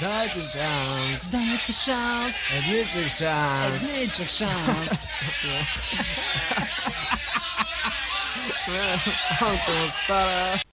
Dajcie szans. Dajcie szans, Edniczych szans. dajcie szans. Auto stare.